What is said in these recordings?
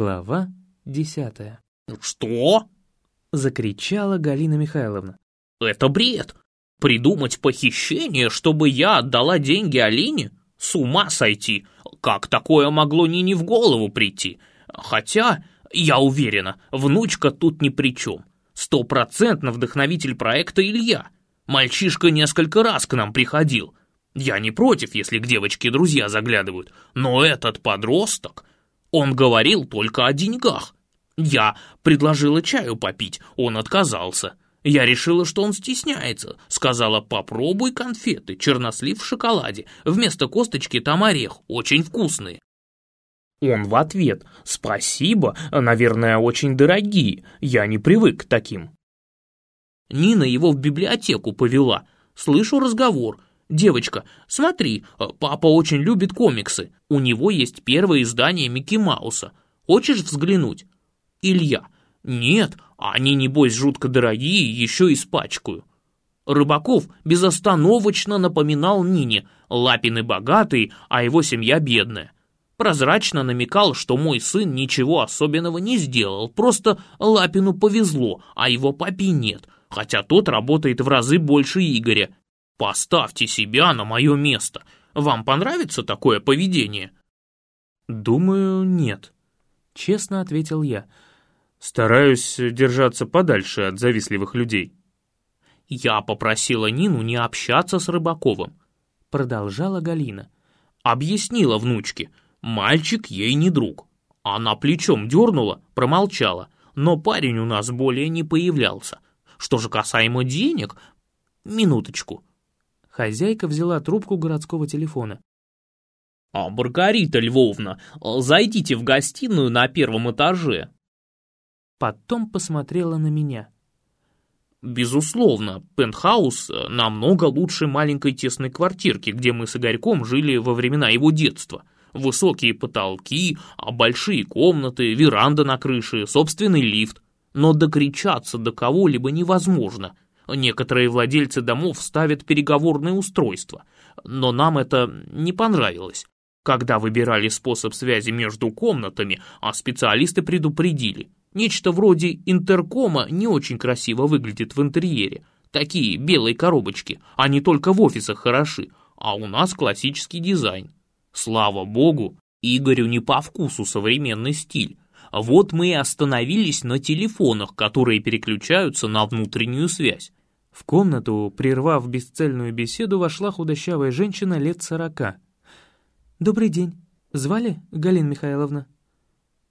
Глава десятая. «Что?» — закричала Галина Михайловна. «Это бред! Придумать похищение, чтобы я отдала деньги Алине? С ума сойти! Как такое могло Нине в голову прийти? Хотя, я уверена, внучка тут ни при чем. Стопроцентно вдохновитель проекта Илья. Мальчишка несколько раз к нам приходил. Я не против, если к девочке друзья заглядывают, но этот подросток... Он говорил только о деньгах. Я предложила чаю попить, он отказался. Я решила, что он стесняется. Сказала, попробуй конфеты, чернослив в шоколаде. Вместо косточки там орех, очень вкусные. Он в ответ, спасибо, наверное, очень дорогие, я не привык к таким. Нина его в библиотеку повела. Слышу разговор. Девочка, смотри, папа очень любит комиксы. У него есть первое издание Микки Мауса. Хочешь взглянуть? Илья, нет, они, небось, жутко дорогие, еще испачкаю. Рыбаков безостановочно напоминал Нине, Лапины богатые, а его семья бедная. Прозрачно намекал, что мой сын ничего особенного не сделал, просто Лапину повезло, а его папе нет, хотя тот работает в разы больше Игоря. Поставьте себя на мое место. Вам понравится такое поведение? Думаю, нет. Честно ответил я. Стараюсь держаться подальше от завистливых людей. Я попросила Нину не общаться с Рыбаковым. Продолжала Галина. Объяснила внучке, мальчик ей не друг. Она плечом дернула, промолчала, но парень у нас более не появлялся. Что же касаемо денег... Минуточку. Хозяйка взяла трубку городского телефона. «А, Маргарита Львовна, зайдите в гостиную на первом этаже потом посмотрела на меня. Безусловно, пентхаус намного лучше маленькой тесной квартирки, где мы с Игорьком жили во времена его детства. Высокие потолки, а большие комнаты, веранда на крыше, собственный лифт. Но докричаться до кого-либо невозможно. Некоторые владельцы домов ставят переговорное устройство, но нам это не понравилось. Когда выбирали способ связи между комнатами, а специалисты предупредили – Нечто вроде интеркома не очень красиво выглядит в интерьере. Такие белые коробочки, они только в офисах хороши, а у нас классический дизайн. Слава богу, Игорю не по вкусу современный стиль. Вот мы и остановились на телефонах, которые переключаются на внутреннюю связь. В комнату, прервав бесцельную беседу, вошла худощавая женщина лет сорока. «Добрый день. Звали Галина Михайловна?»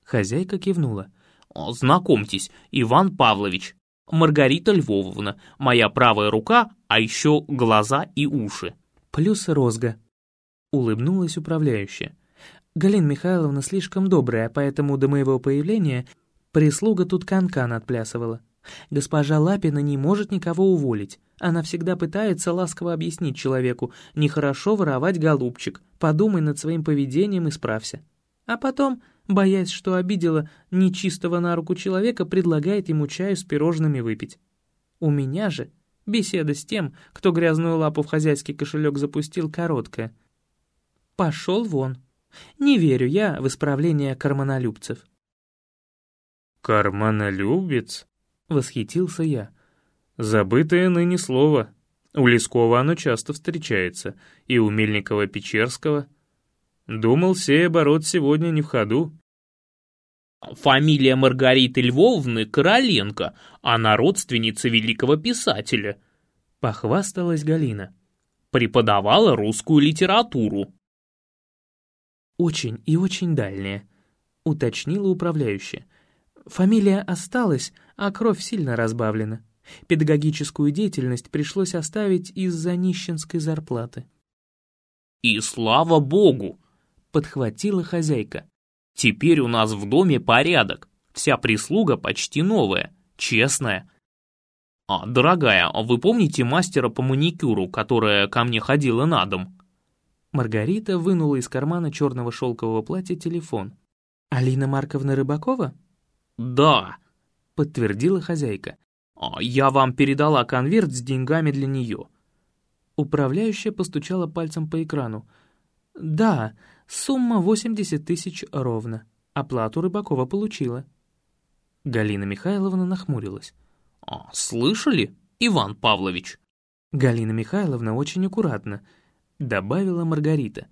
Хозяйка кивнула. Знакомьтесь, Иван Павлович, Маргарита Львовна, моя правая рука, а еще глаза и уши. Плюс розга. Улыбнулась управляющая. Галина Михайловна слишком добрая, поэтому до моего появления прислуга тут канкан -кан отплясывала. Госпожа Лапина не может никого уволить. Она всегда пытается ласково объяснить человеку, нехорошо воровать голубчик, подумай над своим поведением и справься. А потом боясь, что обидела нечистого на руку человека, предлагает ему чаю с пирожными выпить. У меня же беседа с тем, кто грязную лапу в хозяйский кошелек запустил, короткая. Пошел вон. Не верю я в исправление карманолюбцев. «Карманолюбец?» — восхитился я. «Забытое ныне слово. У Лескова оно часто встречается, и у Мельникова-Печерского. Думал, сей оборот сегодня не в ходу». Фамилия Маргариты Львовны Короленко, она родственница великого писателя. Похвасталась Галина. Преподавала русскую литературу. Очень и очень дальняя, уточнила управляющая. Фамилия осталась, а кровь сильно разбавлена. Педагогическую деятельность пришлось оставить из-за нищенской зарплаты. «И слава богу!» — подхватила хозяйка. Теперь у нас в доме порядок. Вся прислуга почти новая, честная. А, дорогая, вы помните мастера по маникюру, которая ко мне ходила на дом? Маргарита вынула из кармана черного шелкового платья телефон. «Алина Марковна Рыбакова?» «Да», — подтвердила хозяйка. А, «Я вам передала конверт с деньгами для нее». Управляющая постучала пальцем по экрану. «Да, Сумма 80 тысяч ровно. Оплату Рыбакова получила. Галина Михайловна нахмурилась. А, «Слышали, Иван Павлович?» Галина Михайловна очень аккуратна, добавила Маргарита.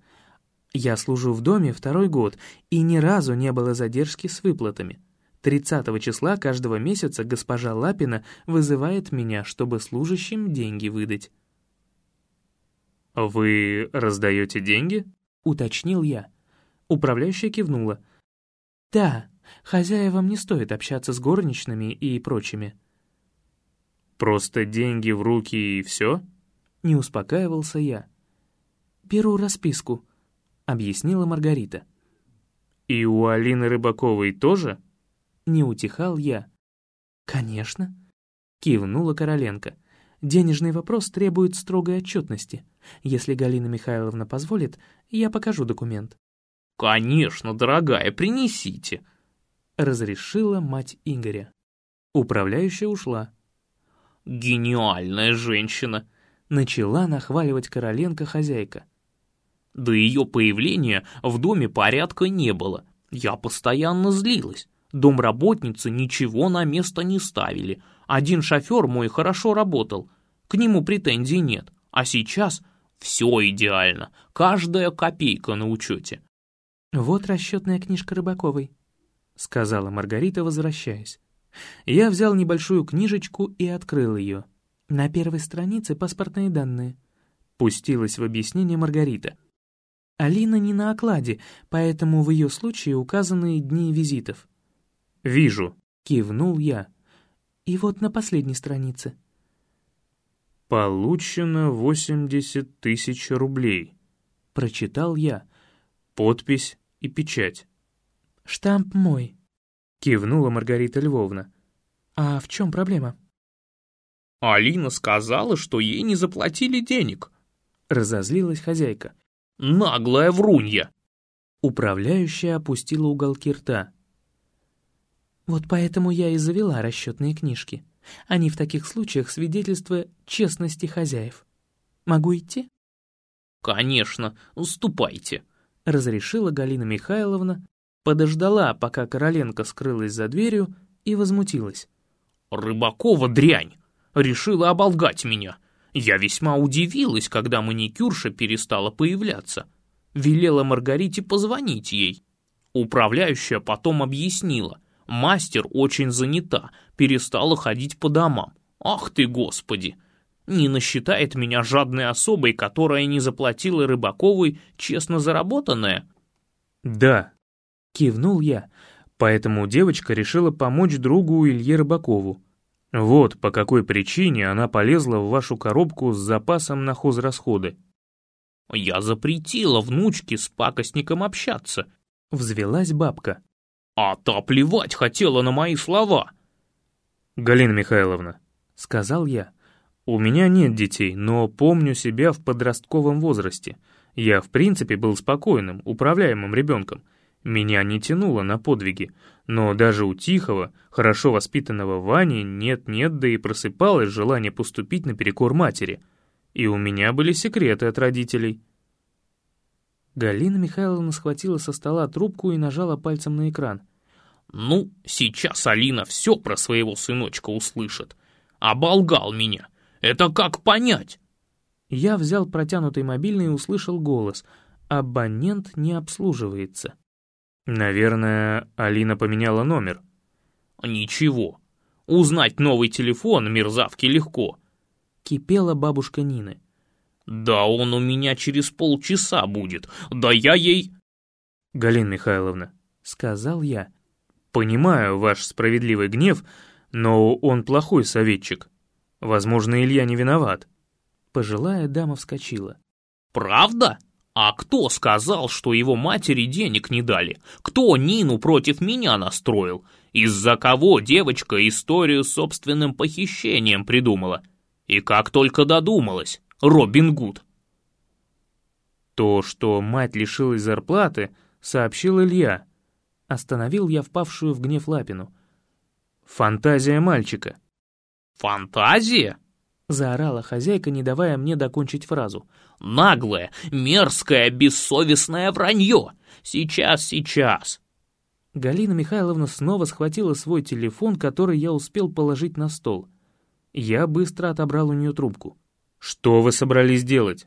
«Я служу в доме второй год, и ни разу не было задержки с выплатами. 30 числа каждого месяца госпожа Лапина вызывает меня, чтобы служащим деньги выдать». «Вы раздаете деньги?» — уточнил я. Управляющая кивнула. «Да, хозяевам не стоит общаться с горничными и прочими». «Просто деньги в руки и все?» Не успокаивался я. «Беру расписку», — объяснила Маргарита. «И у Алины Рыбаковой тоже?» Не утихал я. «Конечно», — кивнула Короленко. «Денежный вопрос требует строгой отчетности. Если Галина Михайловна позволит, я покажу документ». «Конечно, дорогая, принесите», — разрешила мать Игоря. Управляющая ушла. «Гениальная женщина», — начала нахваливать Короленко хозяйка. До ее появления в доме порядка не было. Я постоянно злилась. Домработницы ничего на место не ставили. Один шофер мой хорошо работал. К нему претензий нет. А сейчас все идеально. Каждая копейка на учете. «Вот расчетная книжка Рыбаковой», — сказала Маргарита, возвращаясь. Я взял небольшую книжечку и открыл ее. На первой странице паспортные данные. Пустилась в объяснение Маргарита. Алина не на окладе, поэтому в ее случае указаны дни визитов. «Вижу», — кивнул я. И вот на последней странице. «Получено восемьдесят тысяч рублей», — прочитал я подпись и печать. «Штамп мой», — кивнула Маргарита Львовна. «А в чем проблема?» «Алина сказала, что ей не заплатили денег», — разозлилась хозяйка. «Наглая врунья!» Управляющая опустила уголки рта. «Вот поэтому я и завела расчетные книжки. Они в таких случаях свидетельство честности хозяев. Могу идти?» «Конечно, уступайте», разрешила Галина Михайловна, подождала, пока Короленко скрылась за дверью, и возмутилась. «Рыбакова дрянь! Решила оболгать меня. Я весьма удивилась, когда маникюрша перестала появляться. Велела Маргарите позвонить ей. Управляющая потом объяснила. Мастер очень занята, перестала ходить по домам. Ах ты, господи!» Нина считает меня жадной особой, которая не заплатила Рыбаковой честно заработанное?» «Да», — кивнул я, поэтому девочка решила помочь другу Илье Рыбакову. Вот по какой причине она полезла в вашу коробку с запасом на хозрасходы. «Я запретила внучке с пакостником общаться», — взвелась бабка. «А та плевать хотела на мои слова». «Галина Михайловна», — сказал я, у меня нет детей, но помню себя в подростковом возрасте. Я, в принципе, был спокойным, управляемым ребенком. Меня не тянуло на подвиги, но даже у тихого, хорошо воспитанного Вани нет-нет, да и просыпалось желание поступить наперекор матери. И у меня были секреты от родителей. Галина Михайловна схватила со стола трубку и нажала пальцем на экран. «Ну, сейчас Алина все про своего сыночка услышит. Оболгал меня. Это как понять?» Я взял протянутый мобильный и услышал голос. «Абонент не обслуживается». «Наверное, Алина поменяла номер». «Ничего. Узнать новый телефон мерзавки легко». Кипела бабушка Нины. «Да он у меня через полчаса будет. Да я ей...» «Галина Михайловна», — сказал я. «Понимаю ваш справедливый гнев, но он плохой советчик. Возможно, Илья не виноват. Пожилая дама вскочила. «Правда? А кто сказал, что его матери денег не дали? Кто Нину против меня настроил? Из-за кого девочка историю с собственным похищением придумала? И как только додумалась, Робин Гуд!» То, что мать лишилась зарплаты, сообщил Илья. Остановил я впавшую в гнев Лапину. Фантазия мальчика. «Фантазия?» — заорала хозяйка, не давая мне докончить фразу. «Наглое, мерзкое, бессовестное вранье! Сейчас, сейчас!» Галина Михайловна снова схватила свой телефон, который я успел положить на стол. Я быстро отобрал у нее трубку. «Что вы собрались делать?»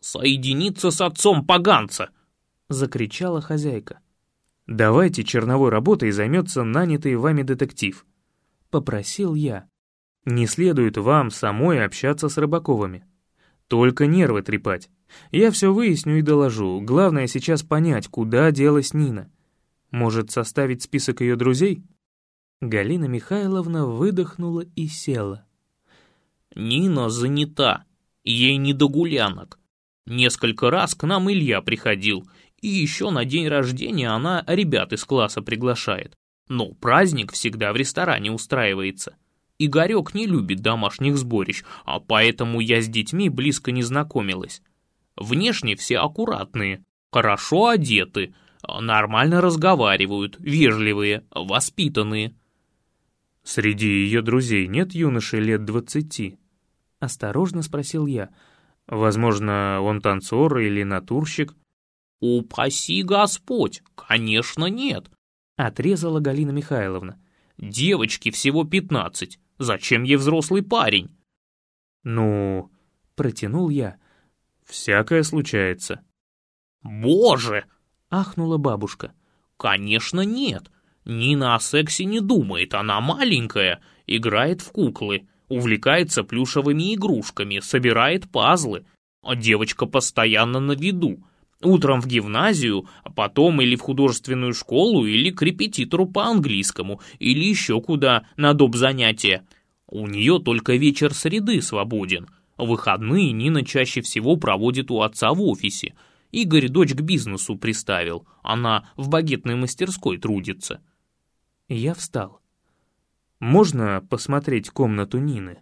«Соединиться с отцом поганца!» — закричала хозяйка. «Давайте черновой работой займется нанятый вами детектив», — попросил я. «Не следует вам самой общаться с Рыбаковыми. Только нервы трепать. Я все выясню и доложу. Главное сейчас понять, куда делась Нина. Может, составить список ее друзей?» Галина Михайловна выдохнула и села. «Нина занята, ей не до гулянок. Несколько раз к нам Илья приходил, и еще на день рождения она ребят из класса приглашает. Но праздник всегда в ресторане устраивается. Игорек не любит домашних сборищ, а поэтому я с детьми близко не знакомилась. Внешне все аккуратные, хорошо одеты, нормально разговаривают, вежливые, воспитанные. «Среди ее друзей нет юноши лет двадцати?» — осторожно спросил я. «Возможно, он танцор или натурщик?» «Упаси Господь, конечно нет», — отрезала Галина Михайловна. «Девочке всего пятнадцать, зачем ей взрослый парень?» «Ну...» — протянул я. «Всякое случается». «Боже!» — ахнула бабушка. «Конечно нет. Нина о сексе не думает, она маленькая, играет в куклы, увлекается плюшевыми игрушками, собирает пазлы. А девочка постоянно на виду. Утром в гимназию, а потом или в художественную школу, или к репетитору по английскому, или еще куда, на доп. занятия. У нее только вечер среды свободен. Выходные Нина чаще всего проводит у отца в офисе. Игорь дочь к бизнесу приставил, она в багетной мастерской трудится. Я встал. «Можно посмотреть комнату Нины?»